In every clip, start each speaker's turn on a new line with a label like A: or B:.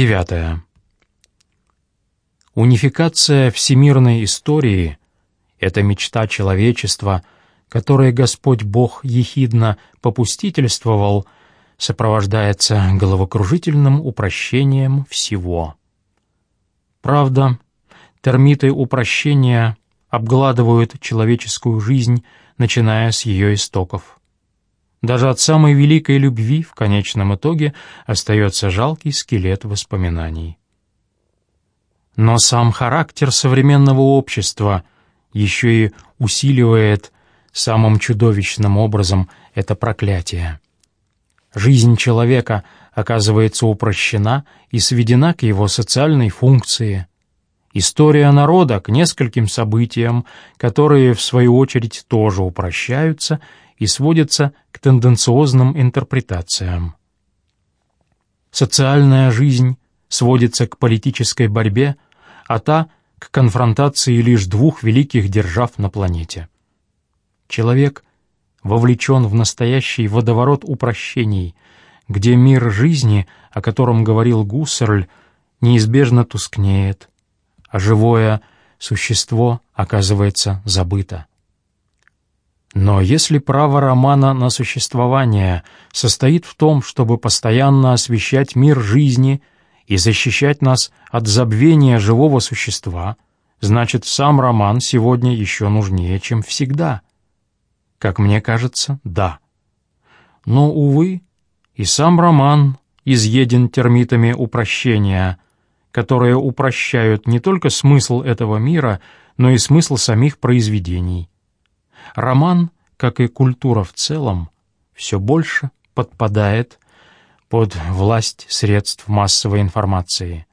A: Девятое. Унификация всемирной истории — это мечта человечества, которой Господь Бог ехидно попустительствовал, сопровождается головокружительным упрощением всего. Правда, термиты упрощения обгладывают человеческую жизнь, начиная с ее истоков. Даже от самой великой любви в конечном итоге остается жалкий скелет воспоминаний. Но сам характер современного общества еще и усиливает самым чудовищным образом это проклятие. Жизнь человека оказывается упрощена и сведена к его социальной функции. История народа к нескольким событиям, которые, в свою очередь, тоже упрощаются и сводится к тенденциозным интерпретациям. Социальная жизнь сводится к политической борьбе, а та — к конфронтации лишь двух великих держав на планете. Человек вовлечен в настоящий водоворот упрощений, где мир жизни, о котором говорил Гуссерль, неизбежно тускнеет, а живое существо оказывается забыто. Но если право романа на существование состоит в том, чтобы постоянно освещать мир жизни и защищать нас от забвения живого существа, значит, сам роман сегодня еще нужнее, чем всегда. Как мне кажется, да. Но, увы, и сам роман изъеден термитами упрощения, которые упрощают не только смысл этого мира, но и смысл самих произведений. Роман, как и культура в целом, все больше подпадает под власть средств массовой информации.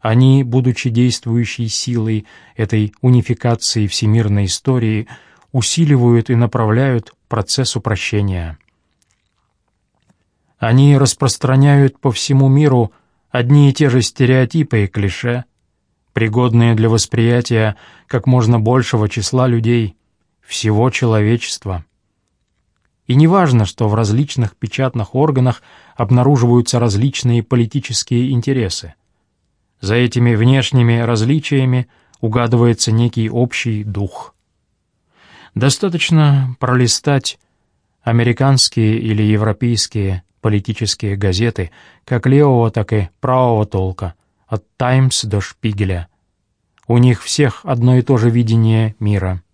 A: Они, будучи действующей силой этой унификации всемирной истории, усиливают и направляют процесс упрощения. Они распространяют по всему миру одни и те же стереотипы и клише, пригодные для восприятия как можно большего числа людей – всего человечества. И не важно, что в различных печатных органах обнаруживаются различные политические интересы. За этими внешними различиями угадывается некий общий дух. Достаточно пролистать американские или европейские политические газеты, как левого, так и правого толка, от «Таймс» до «Шпигеля». У них всех одно и то же видение мира —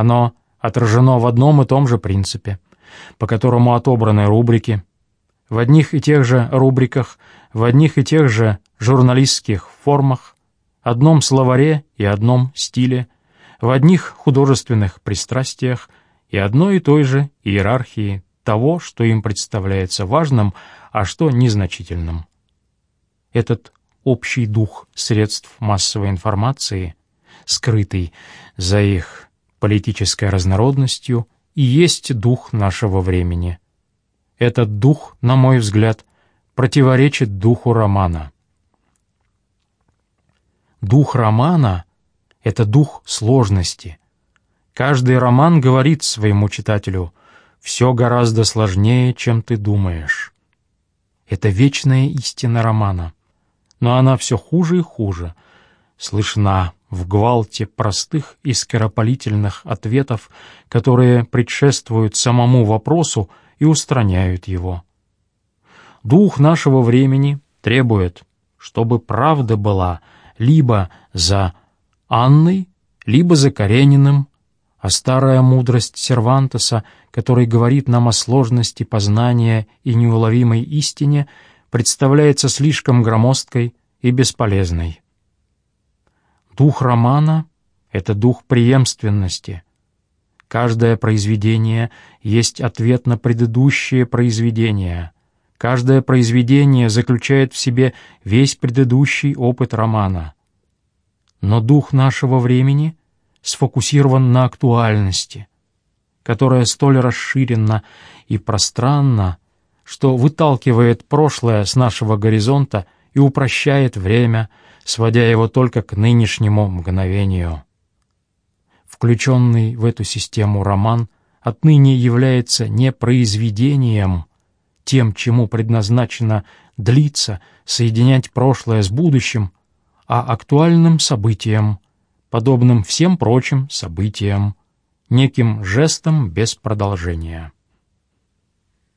A: оно отражено в одном и том же принципе, по которому отобраны рубрики. В одних и тех же рубриках, в одних и тех же журналистских формах, одном словаре и одном стиле, в одних художественных пристрастиях и одной и той же иерархии того, что им представляется важным, а что незначительным. Этот общий дух средств массовой информации, скрытый за их политической разнородностью и есть дух нашего времени. Этот дух, на мой взгляд, противоречит духу романа. Дух романа — это дух сложности. Каждый роман говорит своему читателю «все гораздо сложнее, чем ты думаешь». Это вечная истина романа, но она все хуже и хуже, слышна, в гвалте простых и скоропалительных ответов, которые предшествуют самому вопросу и устраняют его. Дух нашего времени требует, чтобы правда была либо за Анной, либо за Карениным, а старая мудрость Сервантеса, который говорит нам о сложности познания и неуловимой истине, представляется слишком громоздкой и бесполезной. Дух романа — это дух преемственности. Каждое произведение есть ответ на предыдущее произведение. Каждое произведение заключает в себе весь предыдущий опыт романа. Но дух нашего времени сфокусирован на актуальности, которая столь расширена и пространна, что выталкивает прошлое с нашего горизонта и упрощает время — сводя его только к нынешнему мгновению. Включенный в эту систему роман отныне является не произведением, тем, чему предназначено длиться, соединять прошлое с будущим, а актуальным событием, подобным всем прочим событиям, неким жестом без продолжения.